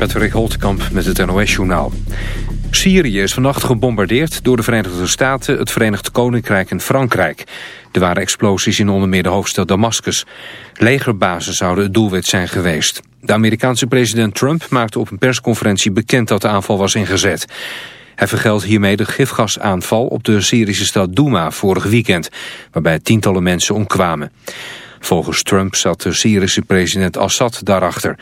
Patrick Holtkamp met het NOS-journaal. Syrië is vannacht gebombardeerd door de Verenigde Staten, het Verenigd Koninkrijk en Frankrijk. Er waren explosies in onder meer de hoofdstad Damascus. Legerbazen zouden het doelwit zijn geweest. De Amerikaanse president Trump maakte op een persconferentie bekend dat de aanval was ingezet. Hij vergeldt hiermee de gifgasaanval op de Syrische stad Douma vorig weekend, waarbij tientallen mensen omkwamen. Volgens Trump zat de Syrische president Assad daarachter.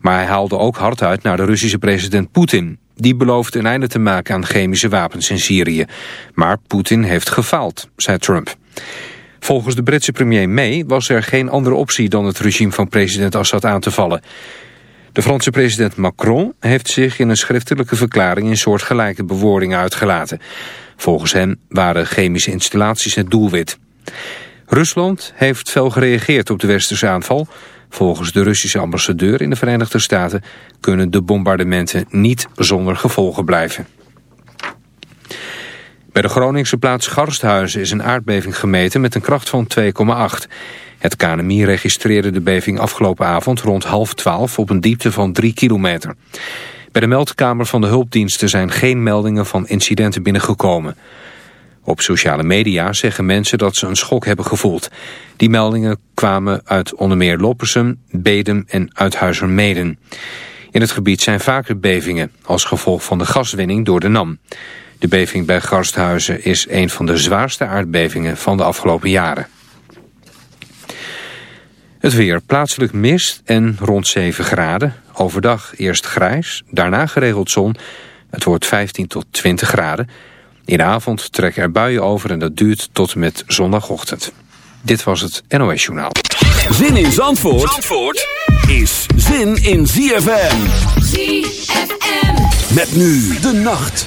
Maar hij haalde ook hard uit naar de Russische president Poetin. Die beloofde een einde te maken aan chemische wapens in Syrië. Maar Poetin heeft gefaald, zei Trump. Volgens de Britse premier May was er geen andere optie dan het regime van president Assad aan te vallen. De Franse president Macron heeft zich in een schriftelijke verklaring in soortgelijke bewoordingen uitgelaten. Volgens hem waren chemische installaties het doelwit. Rusland heeft fel gereageerd op de westerse aanval. Volgens de Russische ambassadeur in de Verenigde Staten kunnen de bombardementen niet zonder gevolgen blijven. Bij de Groningse plaats Garsthuizen is een aardbeving gemeten met een kracht van 2,8. Het KNMI registreerde de beving afgelopen avond rond half twaalf op een diepte van 3 kilometer. Bij de meldkamer van de hulpdiensten zijn geen meldingen van incidenten binnengekomen. Op sociale media zeggen mensen dat ze een schok hebben gevoeld. Die meldingen kwamen uit onder meer Loppersum, Bedem en Uithuizermeden. In het gebied zijn vaker bevingen als gevolg van de gaswinning door de NAM. De beving bij Garsthuizen is een van de zwaarste aardbevingen van de afgelopen jaren. Het weer plaatselijk mist en rond 7 graden. Overdag eerst grijs, daarna geregeld zon. Het wordt 15 tot 20 graden. In de avond trekken er buien over en dat duurt tot met zondagochtend. Dit was het NOS Journaal. Zin in Zandvoort, Zandvoort is zin in ZFM. ZFM. Met nu de nacht.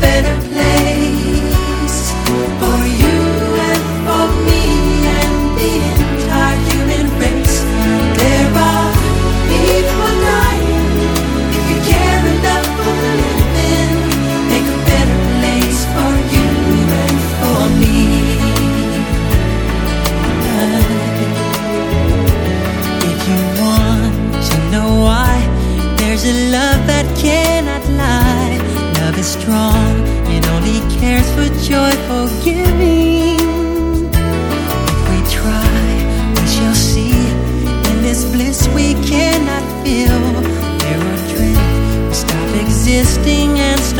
better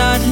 start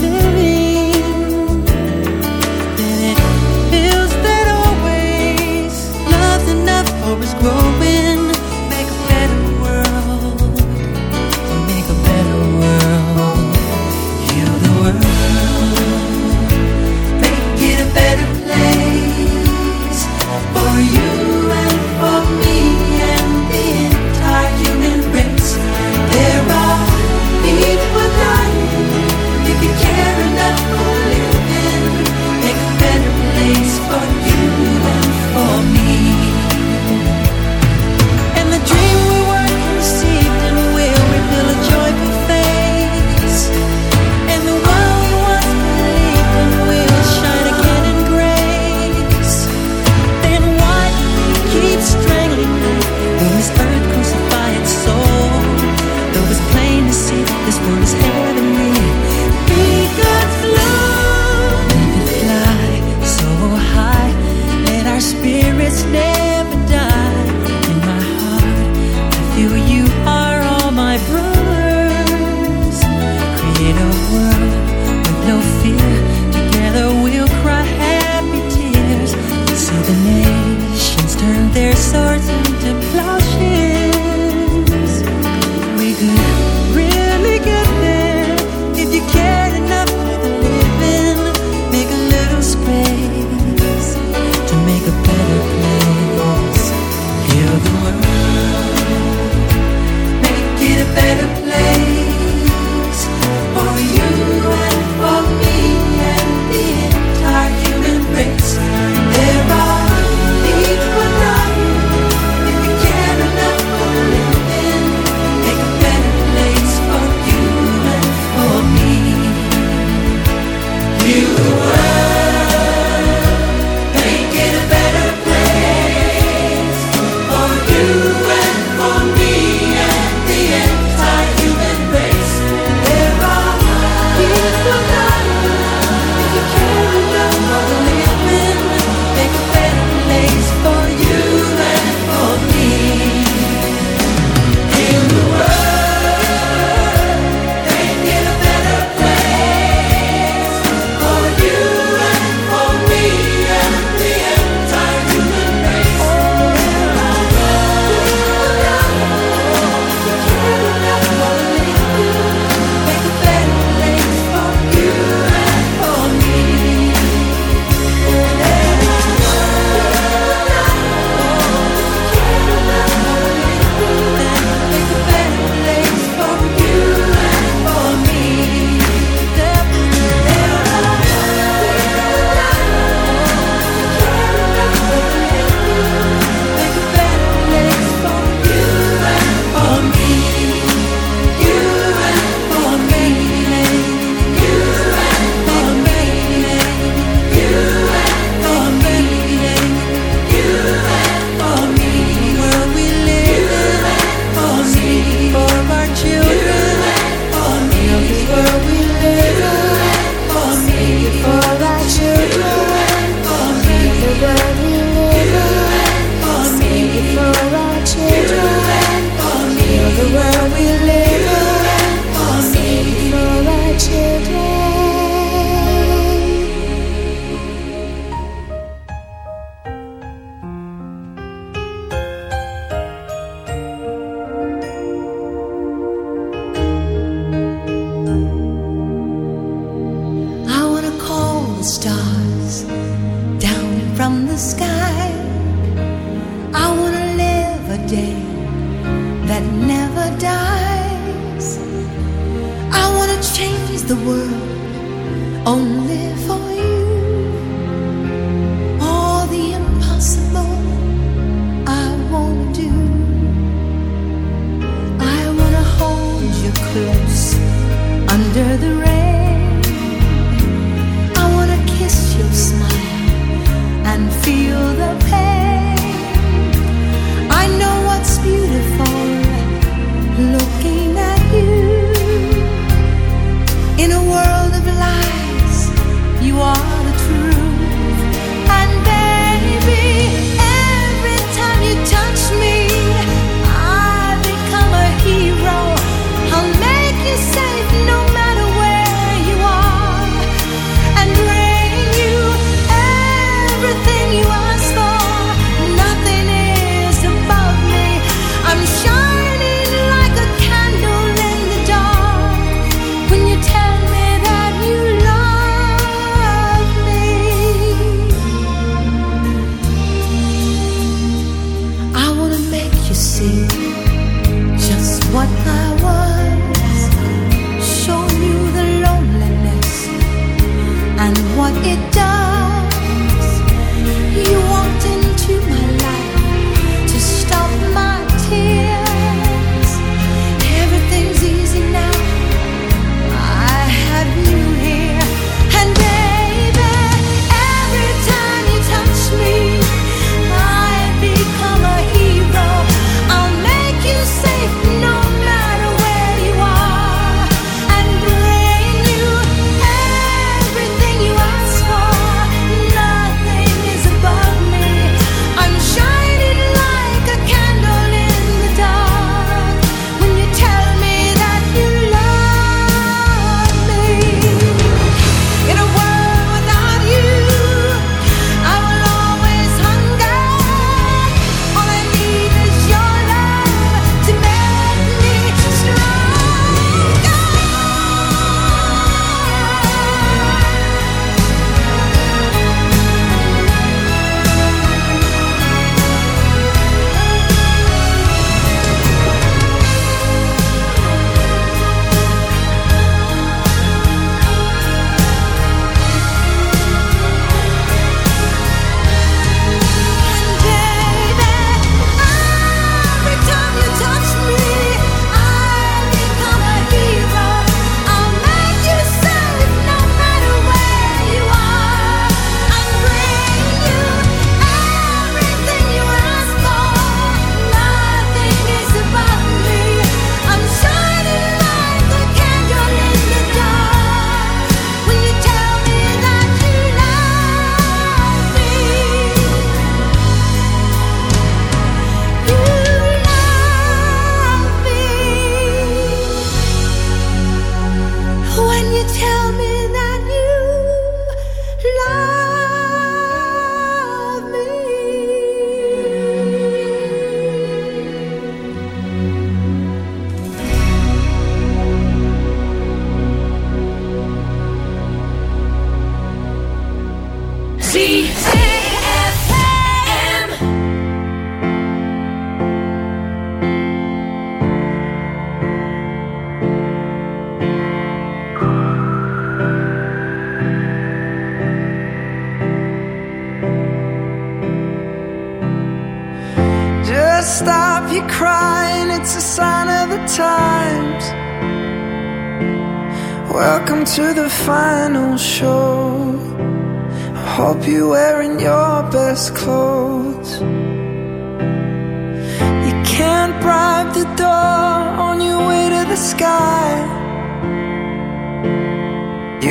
touch me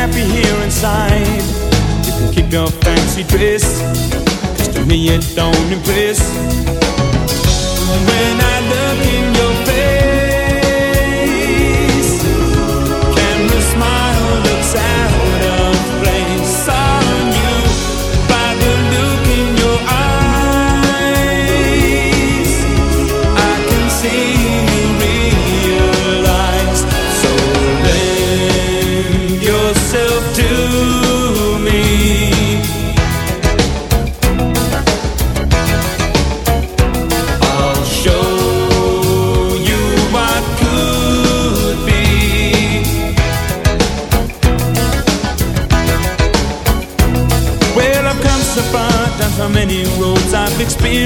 happy here inside. You can keep your fancy dress, Just to me it don't impress. When I look in your face.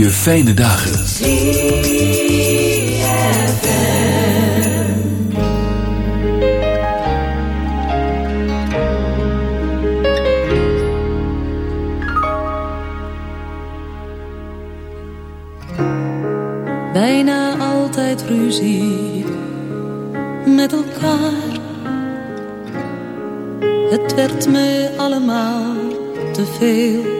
je fijne dagen. Bijna altijd ruzie met elkaar. Het werd me allemaal te veel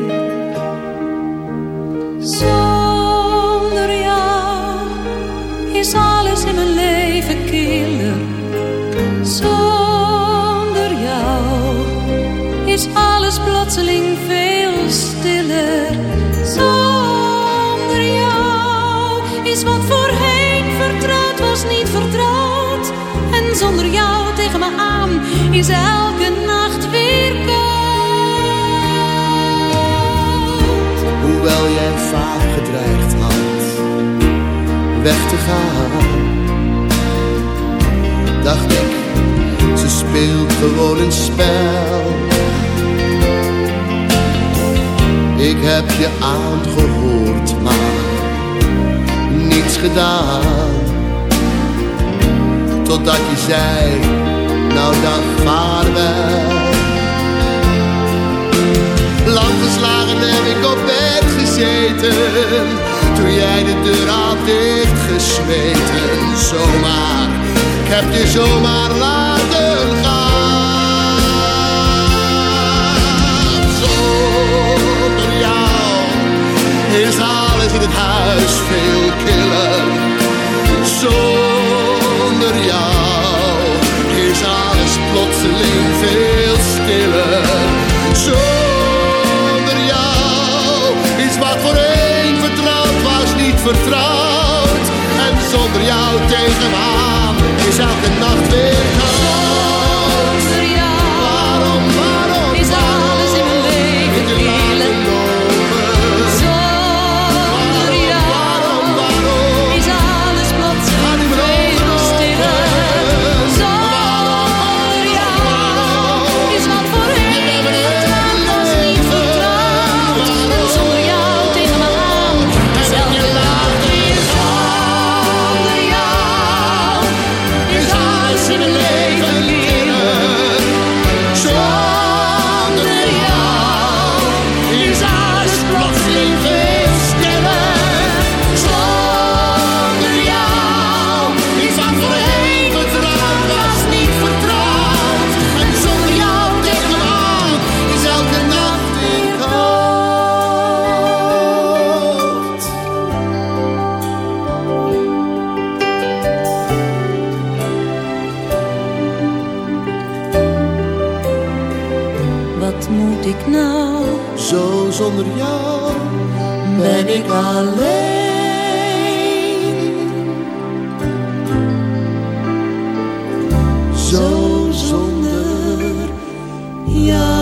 weg te gaan. Dacht ik, ze speelt gewoon een spel. Ik heb je aangehoord, maar niets gedaan. Totdat je zei nou dan vaarwel. Lang geslagen heb ik op bed gezeten, toen jij de deur had dichtgesmeten. Zomaar, ik heb je zomaar laten gaan. Zonder jou is alles in het huis veel killer plotseling veel stiller. Zonder jou is wat voor een vertrouwd was niet vertrouwd. En zonder jou tegenaan is elke nacht weer koud. ik alleen. Zo zonder jou.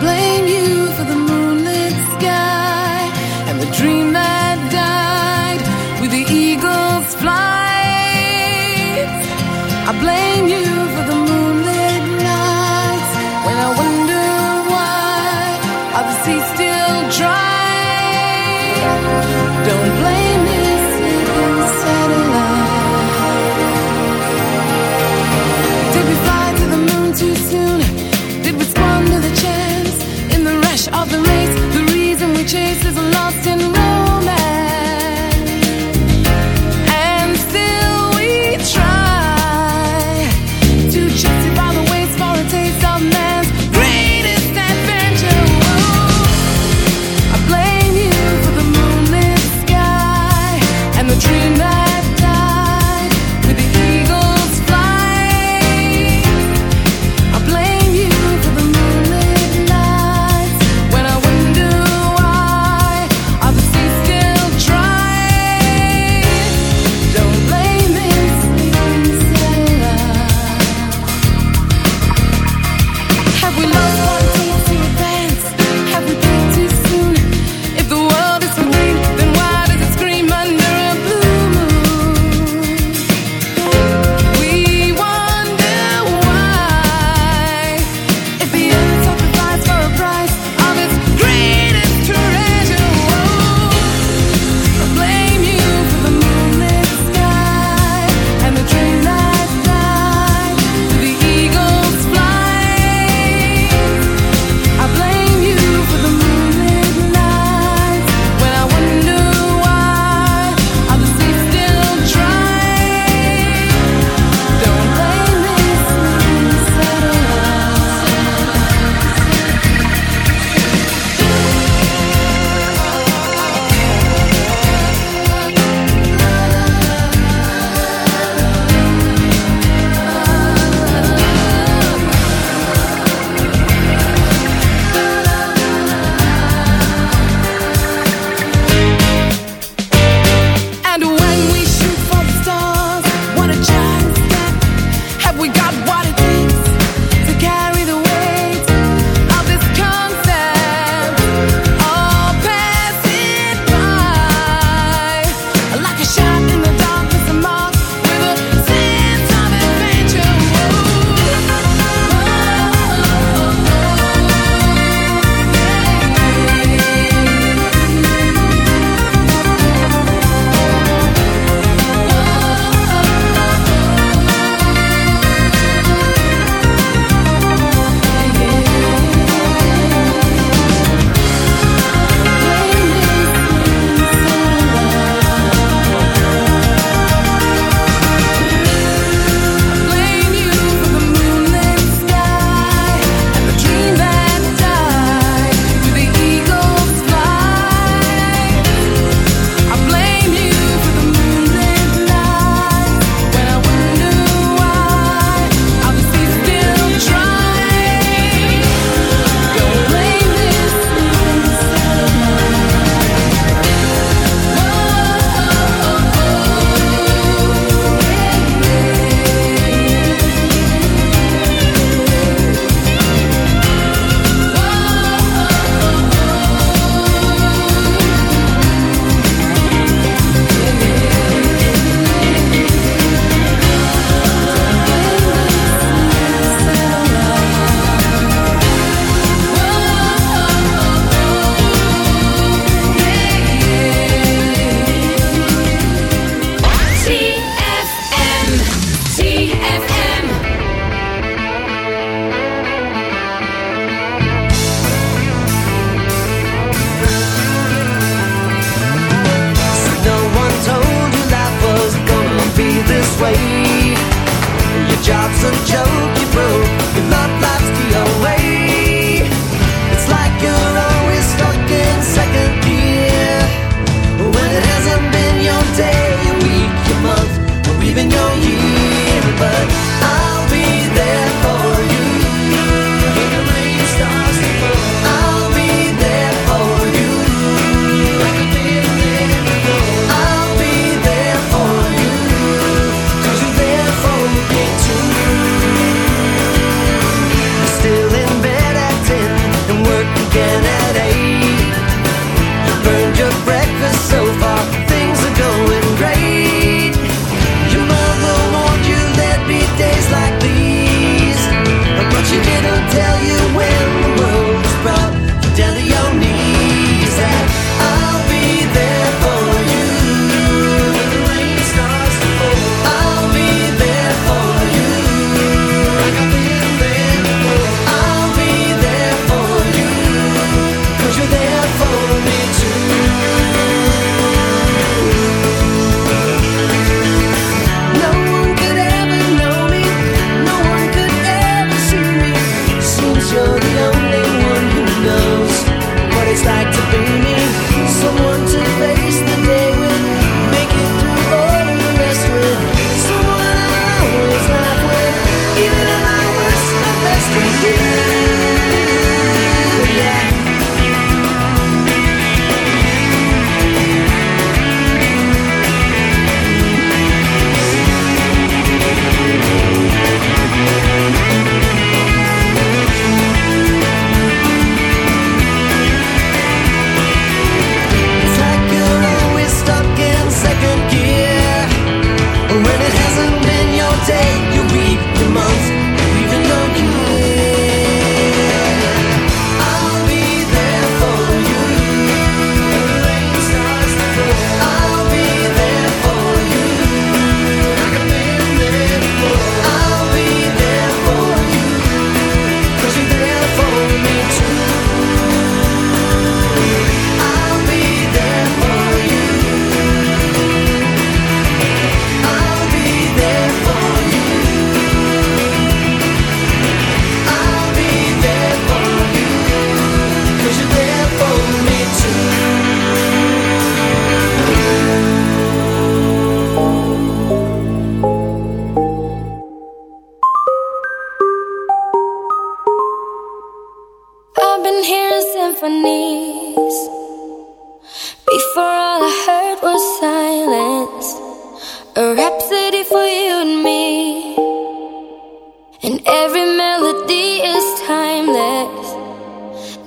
blame you for the moonlit sky and the dream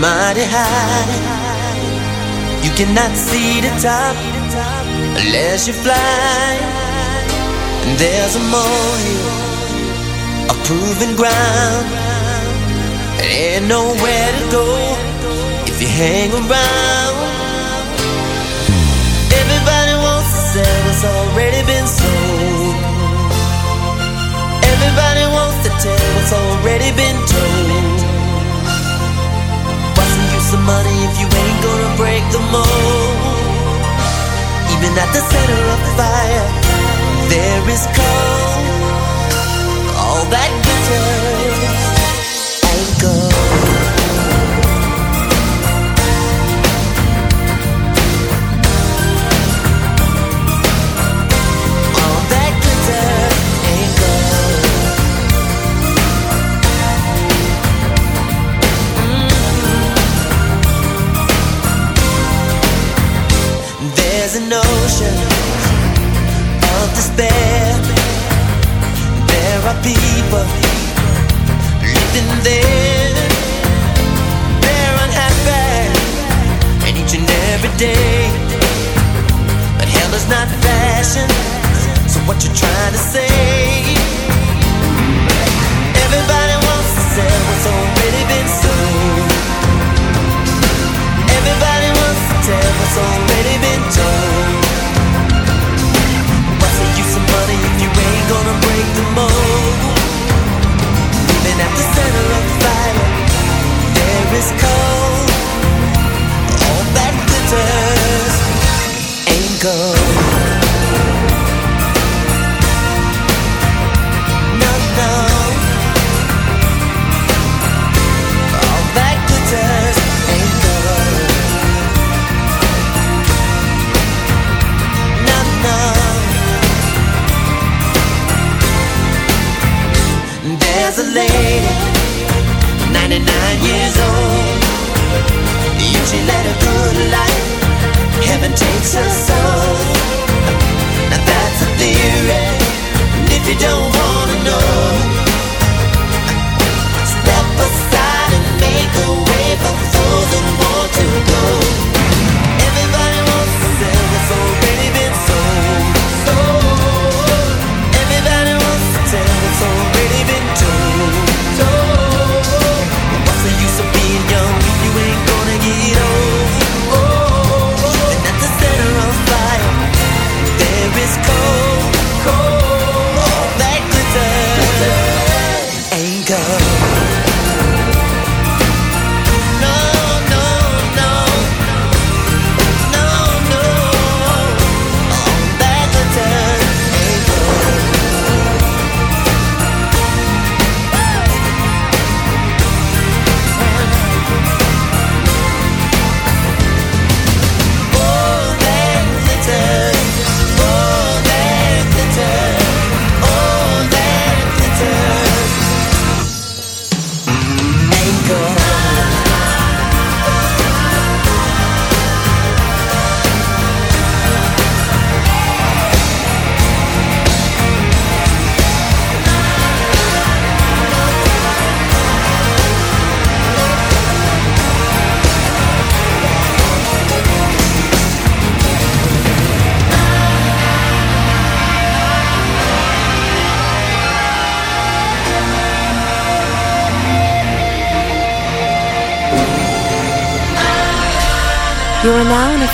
mighty high. You cannot see the top unless you fly. And there's a mole a proven ground. There ain't nowhere to go if you hang around.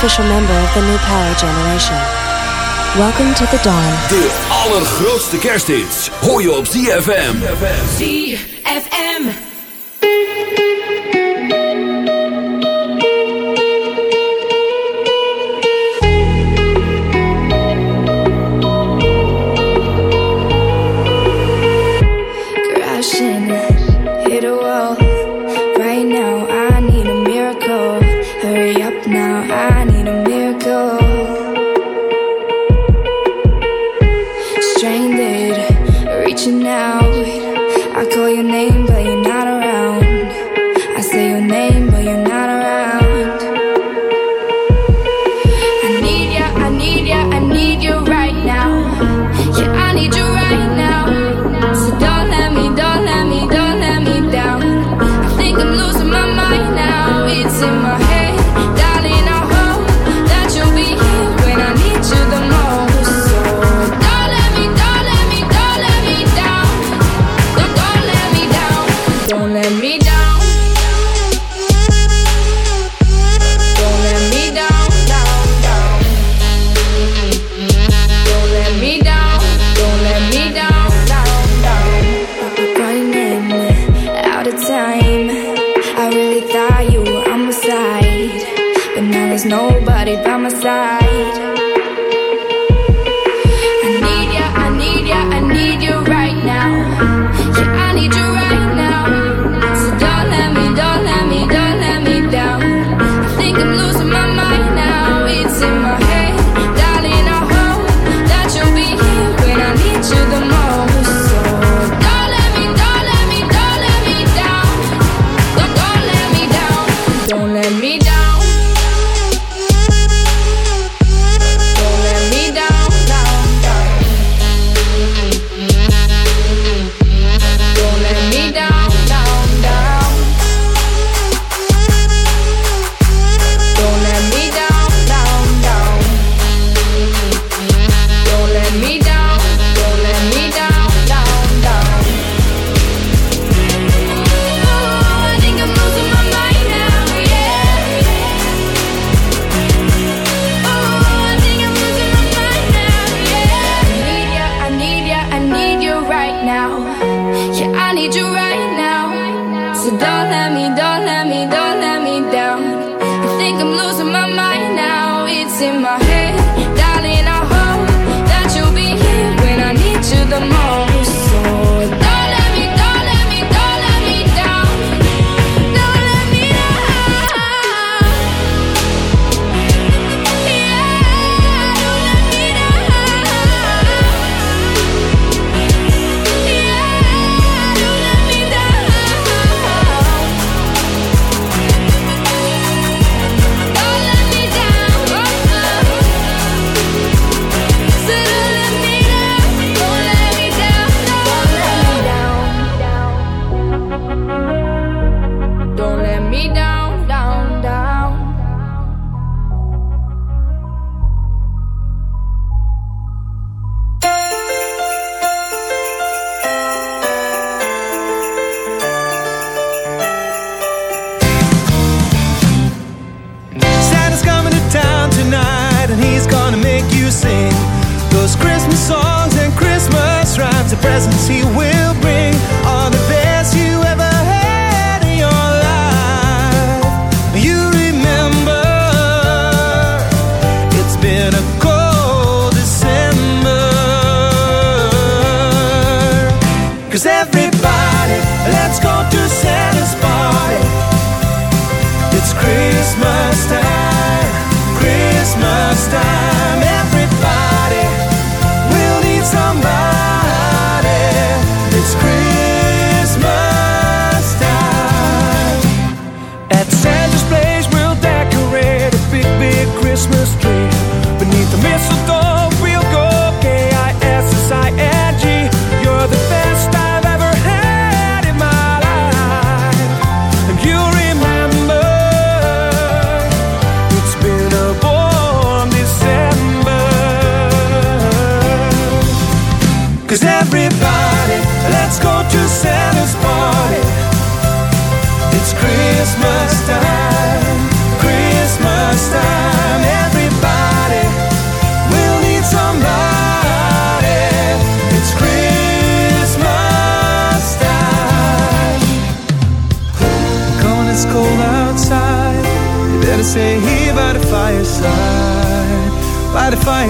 official member of the new power generation. Welcome to the dawn. De allergrootste kersthits hoor je op ZFM. ZFM.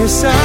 side.